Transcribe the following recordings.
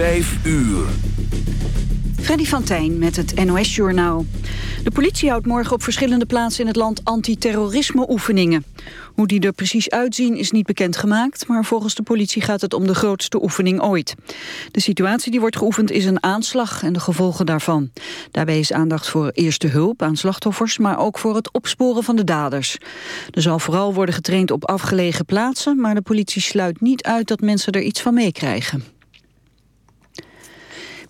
5 uur. Freddy van Tijn met het NOS-journaal. De politie houdt morgen op verschillende plaatsen in het land antiterrorisme-oefeningen. Hoe die er precies uitzien is niet bekendgemaakt... maar volgens de politie gaat het om de grootste oefening ooit. De situatie die wordt geoefend is een aanslag en de gevolgen daarvan. Daarbij is aandacht voor eerste hulp aan slachtoffers... maar ook voor het opsporen van de daders. Er zal vooral worden getraind op afgelegen plaatsen... maar de politie sluit niet uit dat mensen er iets van meekrijgen.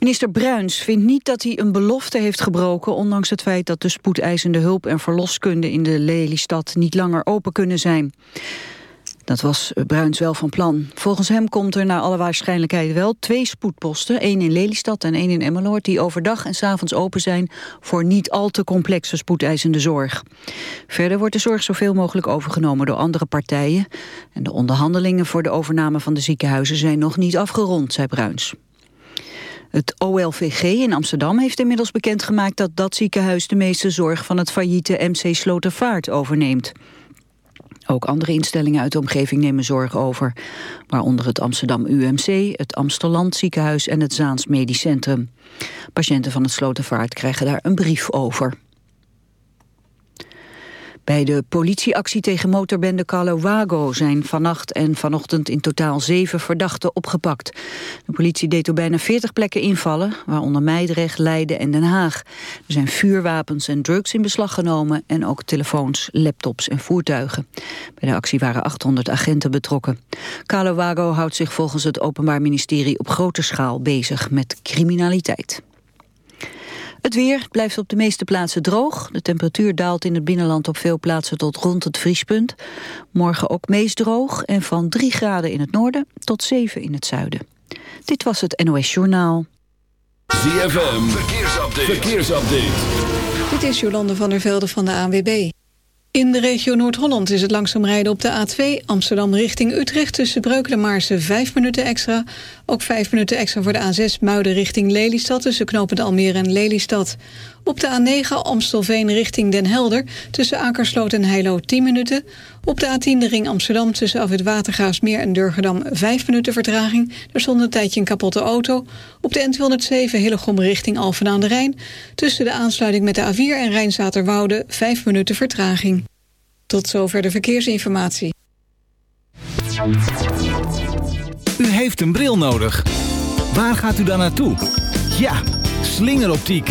Minister Bruins vindt niet dat hij een belofte heeft gebroken... ondanks het feit dat de spoedeisende hulp en verloskunde in de Lelystad niet langer open kunnen zijn. Dat was Bruins wel van plan. Volgens hem komt er naar alle waarschijnlijkheid wel twee spoedposten. één in Lelystad en één in Emmeloord... die overdag en s avonds open zijn voor niet al te complexe spoedeisende zorg. Verder wordt de zorg zoveel mogelijk overgenomen door andere partijen. En de onderhandelingen voor de overname van de ziekenhuizen zijn nog niet afgerond, zei Bruins. Het OLVG in Amsterdam heeft inmiddels bekendgemaakt dat dat ziekenhuis de meeste zorg van het failliete MC Slotervaart overneemt. Ook andere instellingen uit de omgeving nemen zorg over. Waaronder het Amsterdam UMC, het Amsterland ziekenhuis en het Zaans Medisch Centrum. Patiënten van het Slotervaart krijgen daar een brief over. Bij de politieactie tegen motorbende Wago zijn vannacht en vanochtend in totaal zeven verdachten opgepakt. De politie deed op bijna 40 plekken invallen, waaronder Meidrecht, Leiden en Den Haag. Er zijn vuurwapens en drugs in beslag genomen en ook telefoons, laptops en voertuigen. Bij de actie waren 800 agenten betrokken. Wago houdt zich volgens het Openbaar Ministerie op grote schaal bezig met criminaliteit. Het weer blijft op de meeste plaatsen droog. De temperatuur daalt in het binnenland op veel plaatsen tot rond het vriespunt. Morgen ook meest droog en van 3 graden in het noorden tot 7 in het zuiden. Dit was het NOS Journaal. ZFM, verkeersupdate. verkeersupdate. Dit is Jolande van der Velde van de ANWB. In de regio Noord-Holland is het langzaam rijden op de A2 Amsterdam richting Utrecht tussen Breukelen en Maarsen 5 minuten extra. Ook 5 minuten extra voor de A6 Muiden richting Lelystad tussen Knopend Almere en Lelystad. Op de A9 Amstelveen richting Den Helder tussen Akersloot en Heilo 10 minuten. Op de A10 de ring Amsterdam tussen Af het Watergraafsmeer en Durgedam 5 minuten vertraging. Er stond een tijdje een kapotte auto. Op de N207 Hillegom richting Alphen aan de Rijn. Tussen de aansluiting met de A4 en Rijnzaterwoude 5 minuten vertraging. Tot zover de verkeersinformatie. U heeft een bril nodig. Waar gaat u dan naartoe? Ja, slingeroptiek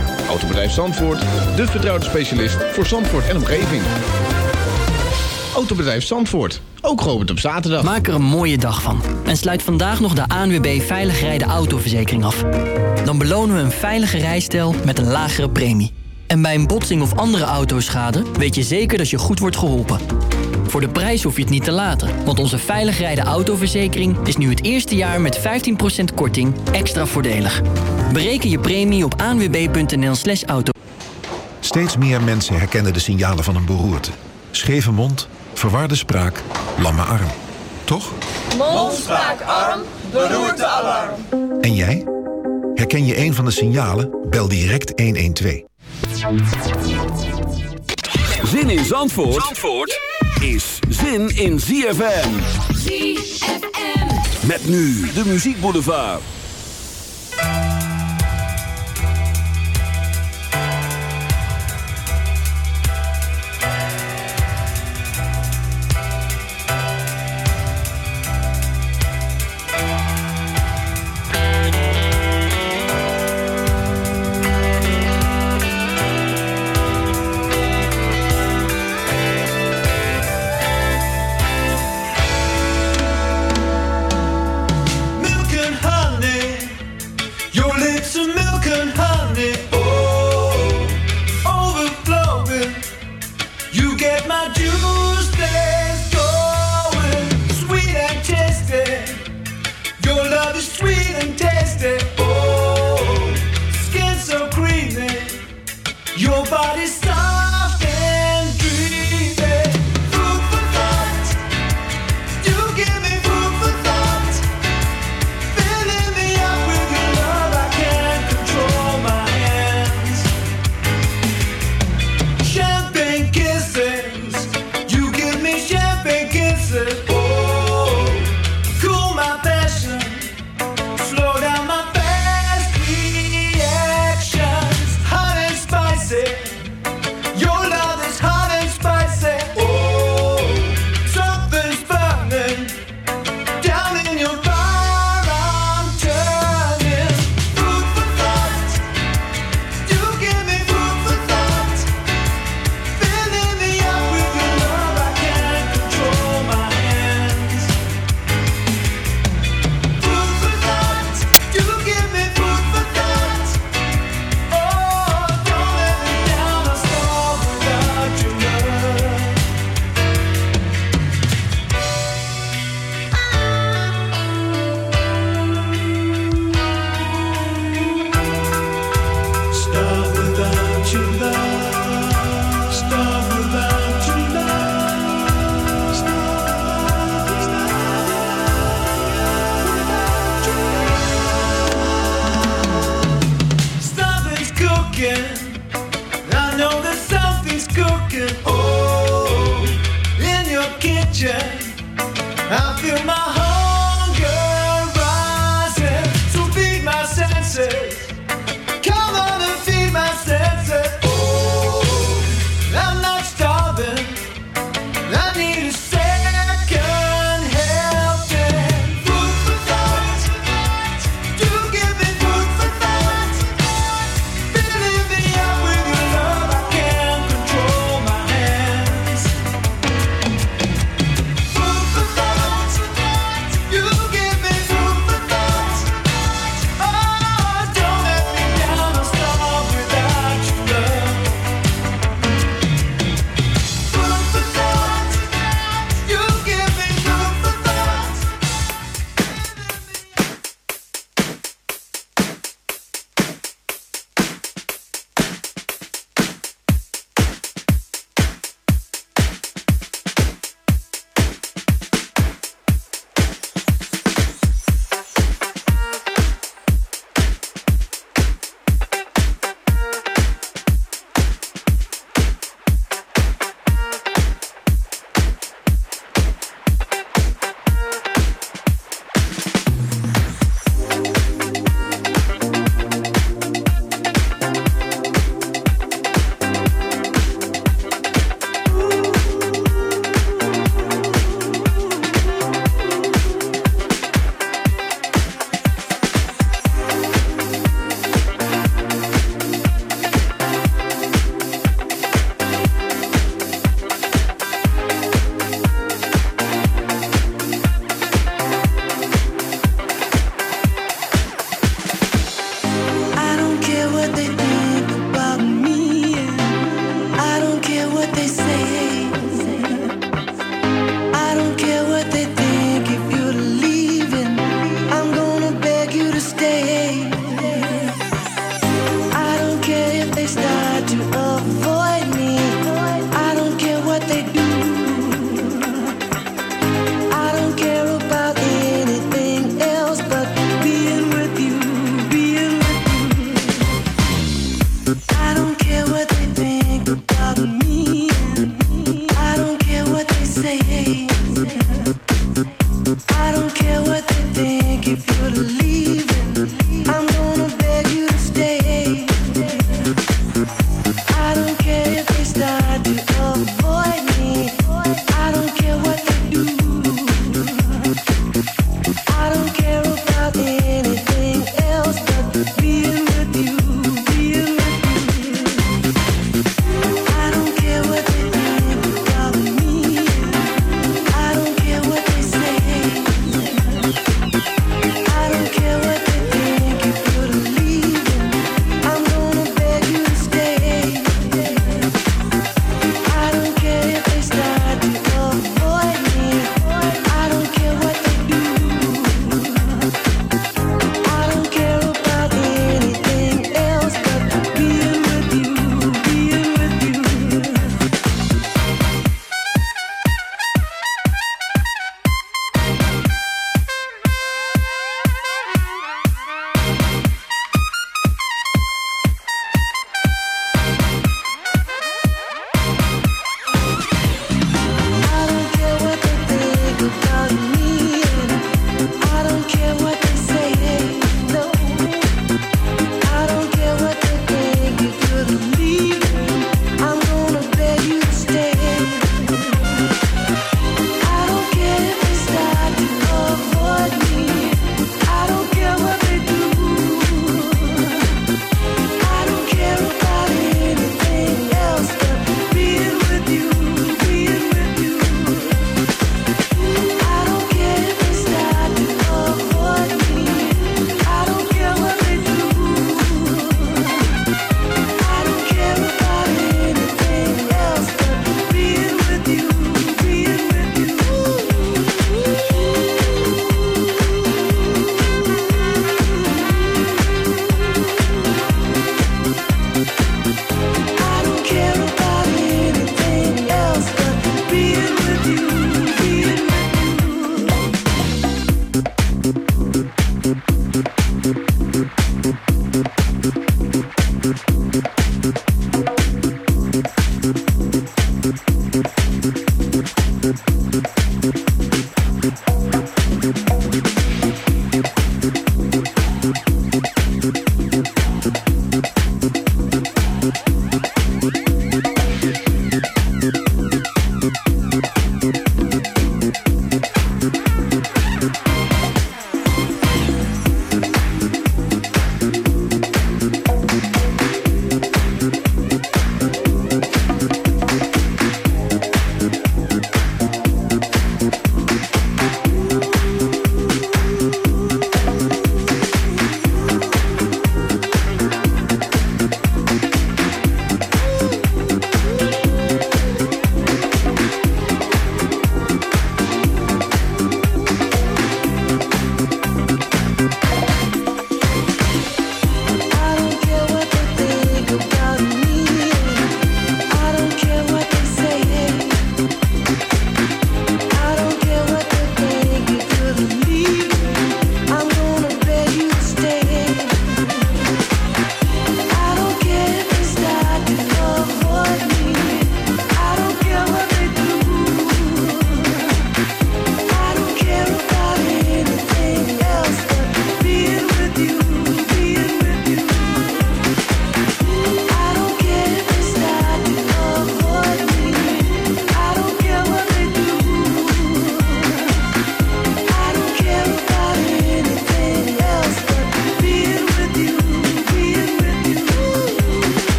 Autobedrijf Zandvoort, de vertrouwde specialist voor Zandvoort en omgeving. Autobedrijf Zandvoort, ook geopend op zaterdag. Maak er een mooie dag van en sluit vandaag nog de ANWB Veilig Rijden Autoverzekering af. Dan belonen we een veilige rijstijl met een lagere premie. En bij een botsing of andere autoschade weet je zeker dat je goed wordt geholpen. Voor de prijs hoef je het niet te laten, want onze Veilig Rijden Autoverzekering is nu het eerste jaar met 15% korting extra voordelig. Bereken je premie op anwb.nl slash auto. Steeds meer mensen herkennen de signalen van een beroerte. Scheve mond, verwarde spraak, lamme arm. Toch? Mond, spraak, arm, beroerte, alarm. En jij? Herken je een van de signalen? Bel direct 112. Zin in Zandvoort, Zandvoort is zin in ZFM. ZFM. Met nu de Muziek Boulevard. sweet and tasty.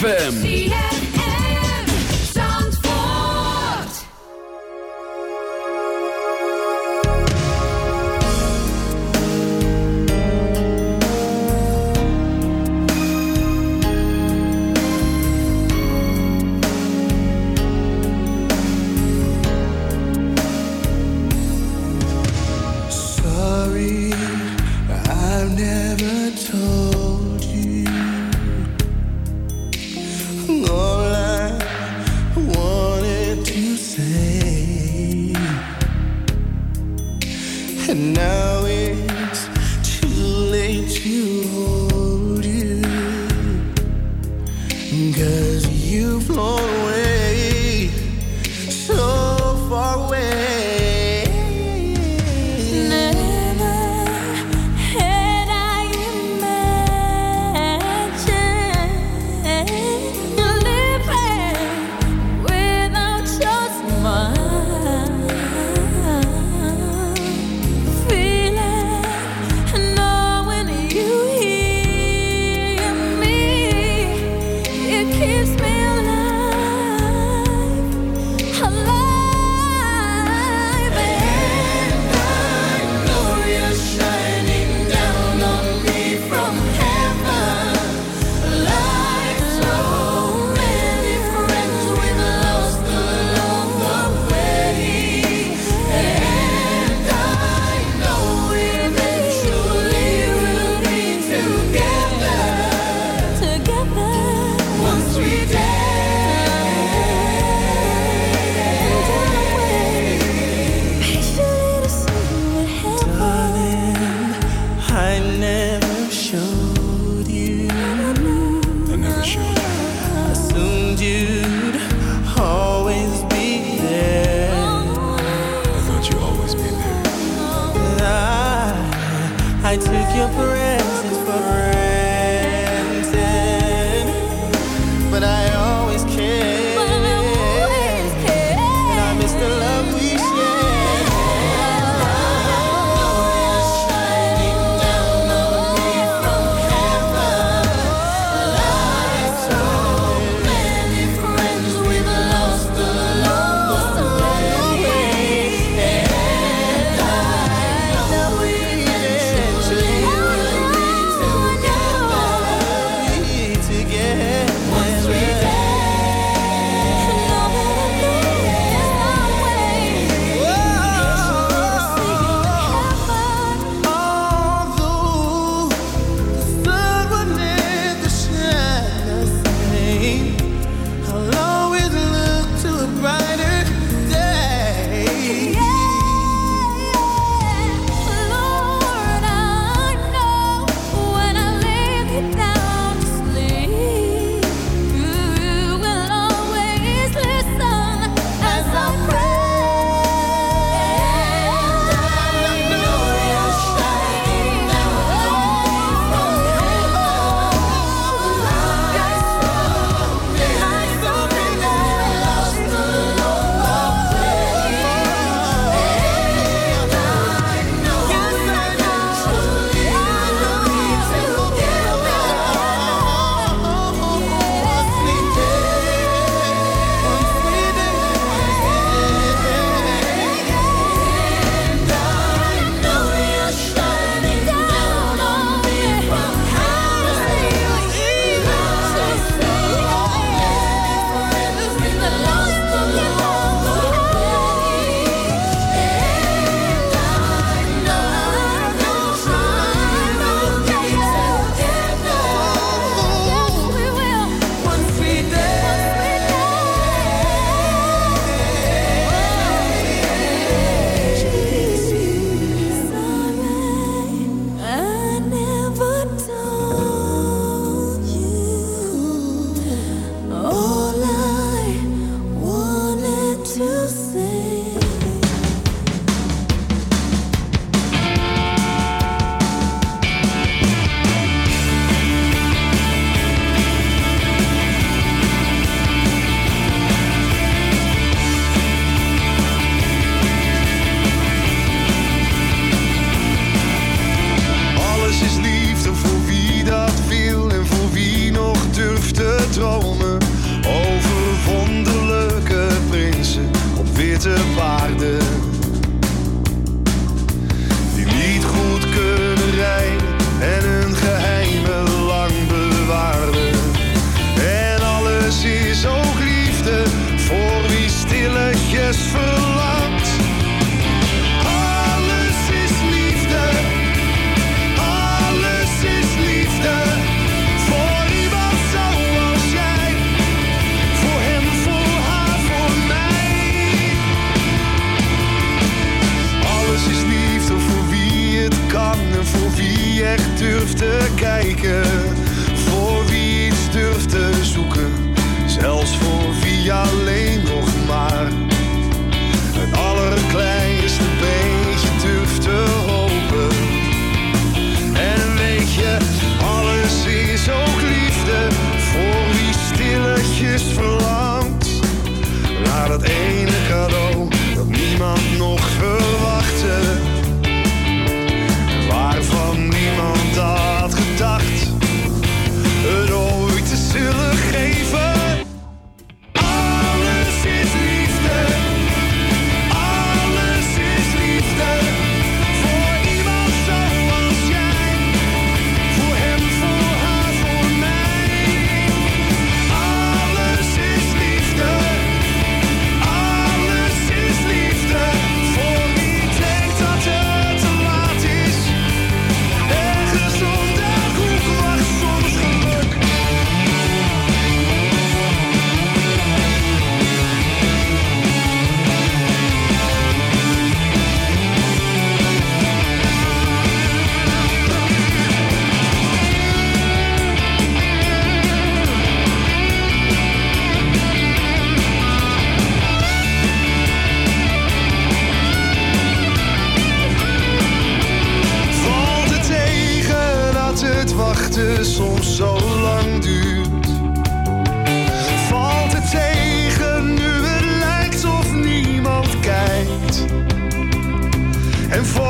ZFM. one sweet day. En voor